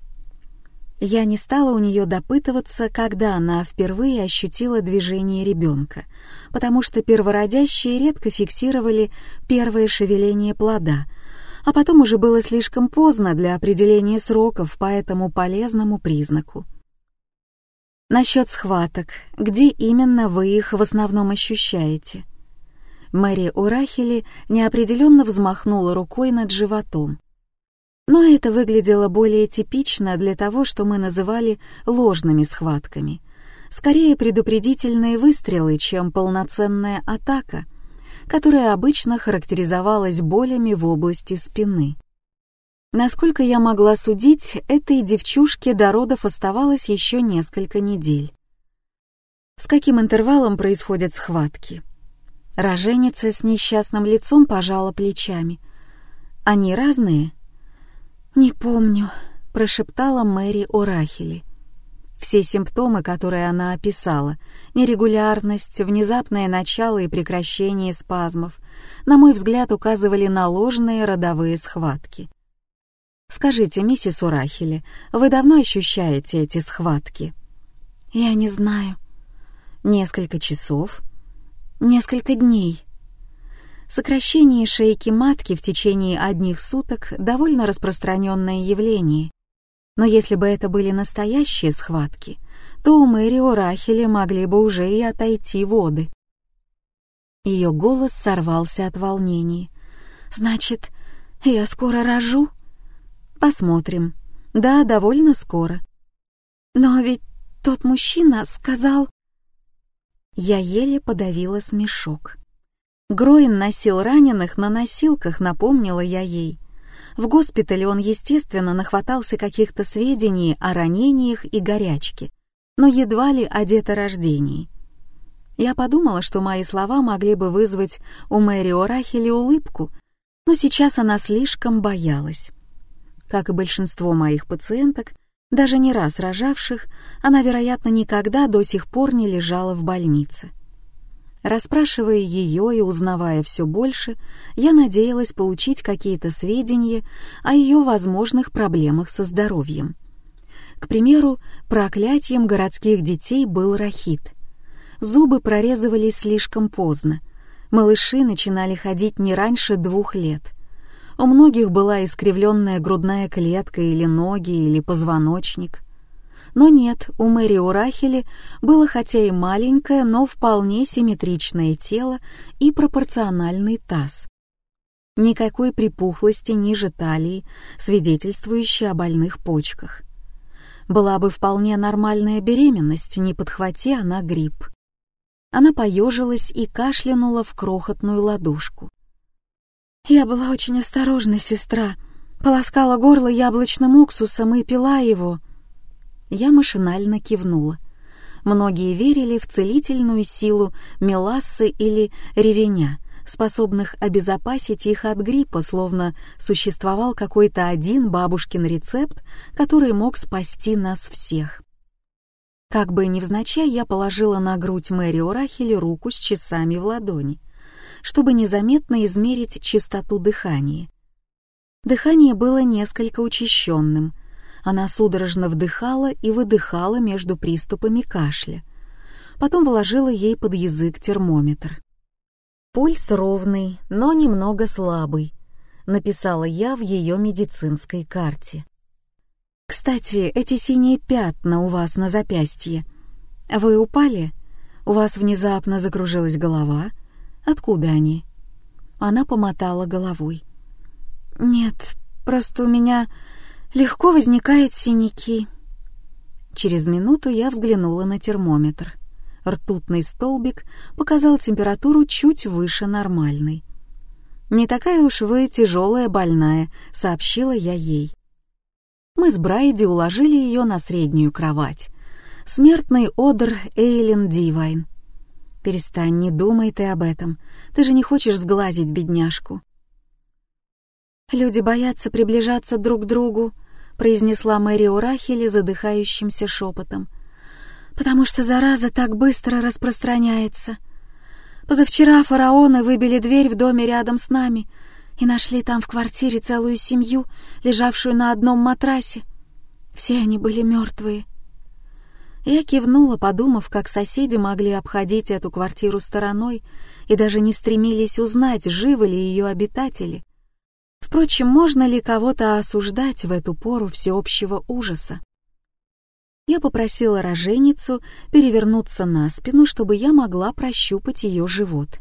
Я не стала у нее допытываться, когда она впервые ощутила движение ребенка, потому что первородящие редко фиксировали первое шевеление плода — а потом уже было слишком поздно для определения сроков по этому полезному признаку. Насчет схваток, где именно вы их в основном ощущаете? Мэри Урахели неопределенно взмахнула рукой над животом. Но это выглядело более типично для того, что мы называли ложными схватками. Скорее предупредительные выстрелы, чем полноценная атака — которая обычно характеризовалась болями в области спины. Насколько я могла судить, этой девчушке до родов оставалось еще несколько недель. С каким интервалом происходят схватки? Роженица с несчастным лицом пожала плечами. Они разные? «Не помню», — прошептала Мэри Орахели. Все симптомы, которые она описала, нерегулярность, внезапное начало и прекращение спазмов, на мой взгляд, указывали на ложные родовые схватки. «Скажите, миссис Урахили, вы давно ощущаете эти схватки?» «Я не знаю». «Несколько часов?» «Несколько дней». Сокращение шейки матки в течение одних суток — довольно распространенное явление, но если бы это были настоящие схватки, то у Мэри Орахеля могли бы уже и отойти воды. Ее голос сорвался от волнения. «Значит, я скоро рожу?» «Посмотрим. Да, довольно скоро». «Но ведь тот мужчина сказал...» Я еле подавила смешок. Гроин носил раненых на носилках, напомнила я ей. В госпитале он, естественно, нахватался каких-то сведений о ранениях и горячке, но едва ли о деторождении. Я подумала, что мои слова могли бы вызвать у Мэри Орахели улыбку, но сейчас она слишком боялась. Как и большинство моих пациенток, даже не раз рожавших, она, вероятно, никогда до сих пор не лежала в больнице. Расспрашивая ее и узнавая все больше, я надеялась получить какие-то сведения о ее возможных проблемах со здоровьем. К примеру, проклятием городских детей был рахит. Зубы прорезывались слишком поздно. Малыши начинали ходить не раньше двух лет. У многих была искривленная грудная клетка или ноги, или позвоночник. Но нет, у Мэри Урахели было хотя и маленькое, но вполне симметричное тело и пропорциональный таз. Никакой припухлости ниже талии, свидетельствующей о больных почках. Была бы вполне нормальная беременность, не подхвати она грипп. Она поежилась и кашлянула в крохотную ладошку. «Я была очень осторожна, сестра. Полоскала горло яблочным уксусом и пила его. Я машинально кивнула. Многие верили в целительную силу мелассы или ревеня, способных обезопасить их от гриппа, словно существовал какой-то один бабушкин рецепт, который мог спасти нас всех. Как бы невзначай, я положила на грудь Мэри Орахели руку с часами в ладони, чтобы незаметно измерить частоту дыхания. Дыхание было несколько учащенным — Она судорожно вдыхала и выдыхала между приступами кашля. Потом вложила ей под язык термометр. «Пульс ровный, но немного слабый», — написала я в ее медицинской карте. «Кстати, эти синие пятна у вас на запястье. Вы упали? У вас внезапно закружилась голова? Откуда они?» Она помотала головой. «Нет, просто у меня легко возникают синяки». Через минуту я взглянула на термометр. Ртутный столбик показал температуру чуть выше нормальной. «Не такая уж вы тяжелая больная», — сообщила я ей. Мы с Брайди уложили ее на среднюю кровать. Смертный одр Эйлин Дивайн. «Перестань, не думай ты об этом. Ты же не хочешь сглазить бедняжку». «Люди боятся приближаться друг к другу», — произнесла Мэри Урахели задыхающимся шепотом. «Потому что зараза так быстро распространяется. Позавчера фараоны выбили дверь в доме рядом с нами и нашли там в квартире целую семью, лежавшую на одном матрасе. Все они были мертвые. Я кивнула, подумав, как соседи могли обходить эту квартиру стороной и даже не стремились узнать, живы ли ее обитатели. Впрочем, можно ли кого-то осуждать в эту пору всеобщего ужаса? Я попросила роженицу перевернуться на спину, чтобы я могла прощупать ее живот.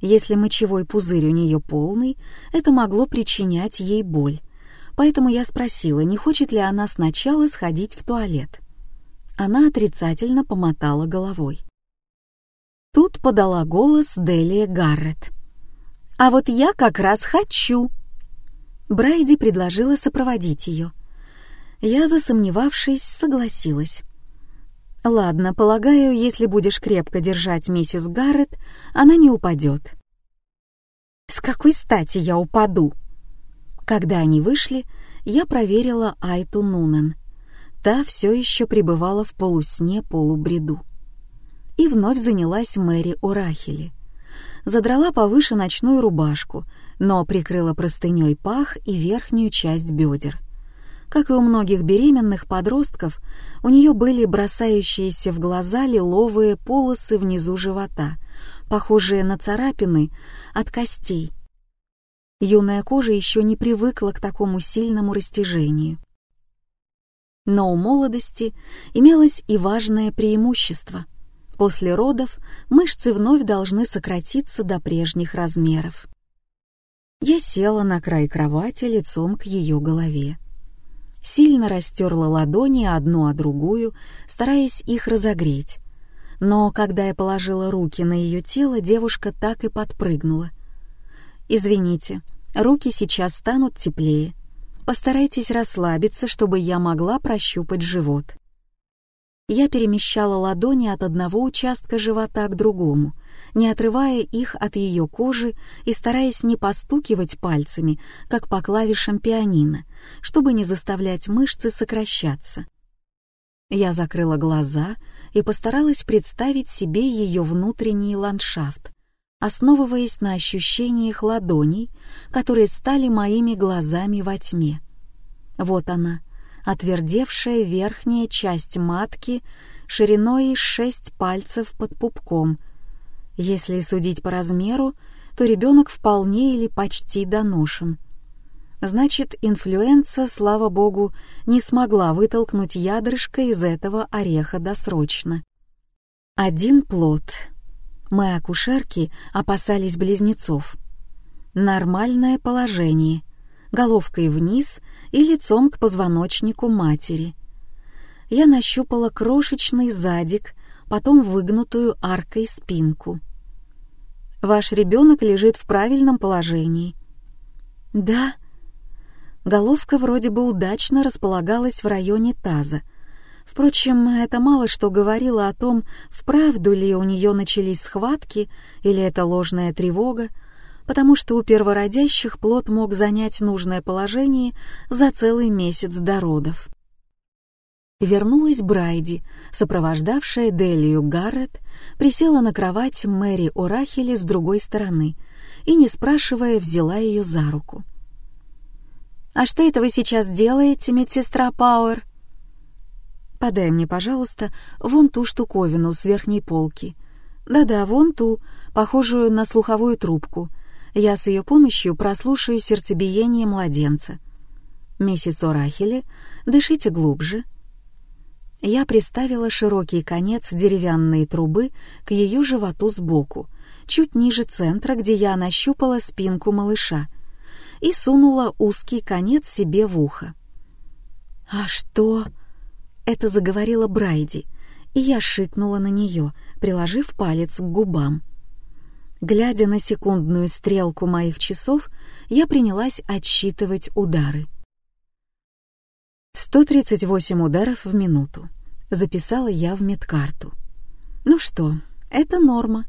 Если мочевой пузырь у нее полный, это могло причинять ей боль. Поэтому я спросила, не хочет ли она сначала сходить в туалет. Она отрицательно помотала головой. Тут подала голос Делия Гаррет. «А вот я как раз хочу!» Брайди предложила сопроводить ее. Я, засомневавшись, согласилась. «Ладно, полагаю, если будешь крепко держать миссис Гаррет, она не упадет». «С какой стати я упаду?» Когда они вышли, я проверила Айту Нунен. Та все еще пребывала в полусне-полубреду. И вновь занялась Мэри Урахели. Задрала повыше ночную рубашку, но прикрыла простыней пах и верхнюю часть бедер. Как и у многих беременных подростков, у нее были бросающиеся в глаза лиловые полосы внизу живота, похожие на царапины от костей. Юная кожа еще не привыкла к такому сильному растяжению. Но у молодости имелось и важное преимущество. После родов мышцы вновь должны сократиться до прежних размеров. Я села на край кровати лицом к ее голове. Сильно растерла ладони одну о другую, стараясь их разогреть. Но когда я положила руки на ее тело, девушка так и подпрыгнула. «Извините, руки сейчас станут теплее. Постарайтесь расслабиться, чтобы я могла прощупать живот». Я перемещала ладони от одного участка живота к другому — не отрывая их от ее кожи и стараясь не постукивать пальцами, как по клавишам пианино, чтобы не заставлять мышцы сокращаться. Я закрыла глаза и постаралась представить себе ее внутренний ландшафт, основываясь на ощущениях ладоней, которые стали моими глазами во тьме. Вот она, отвердевшая верхняя часть матки шириной шесть пальцев под пупком — если судить по размеру, то ребенок вполне или почти доношен. Значит, инфлюенса, слава богу, не смогла вытолкнуть ядрышко из этого ореха досрочно. Один плод. Мы, акушерки, опасались близнецов. Нормальное положение. Головкой вниз и лицом к позвоночнику матери. Я нащупала крошечный задик, потом выгнутую аркой спинку. Ваш ребенок лежит в правильном положении». «Да». Головка вроде бы удачно располагалась в районе таза. Впрочем, это мало что говорило о том, вправду ли у нее начались схватки или это ложная тревога, потому что у первородящих плод мог занять нужное положение за целый месяц до родов вернулась Брайди, сопровождавшая Делию Гаррет, присела на кровать Мэри Орахели с другой стороны и, не спрашивая, взяла ее за руку. «А что это вы сейчас делаете, медсестра Пауэр?» «Подай мне, пожалуйста, вон ту штуковину с верхней полки. Да-да, вон ту, похожую на слуховую трубку. Я с ее помощью прослушаю сердцебиение младенца. Миссис Орахели, дышите глубже». Я приставила широкий конец деревянной трубы к ее животу сбоку, чуть ниже центра, где я нащупала спинку малыша, и сунула узкий конец себе в ухо. «А что?» — это заговорила Брайди, и я шикнула на нее, приложив палец к губам. Глядя на секундную стрелку моих часов, я принялась отсчитывать удары. 138 ударов в минуту. Записала я в медкарту. Ну что, это норма.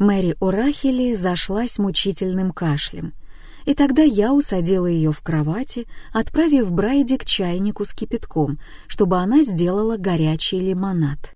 Мэри Урахели зашлась мучительным кашлем, и тогда я усадила ее в кровати, отправив Брайди к чайнику с кипятком, чтобы она сделала горячий лимонад.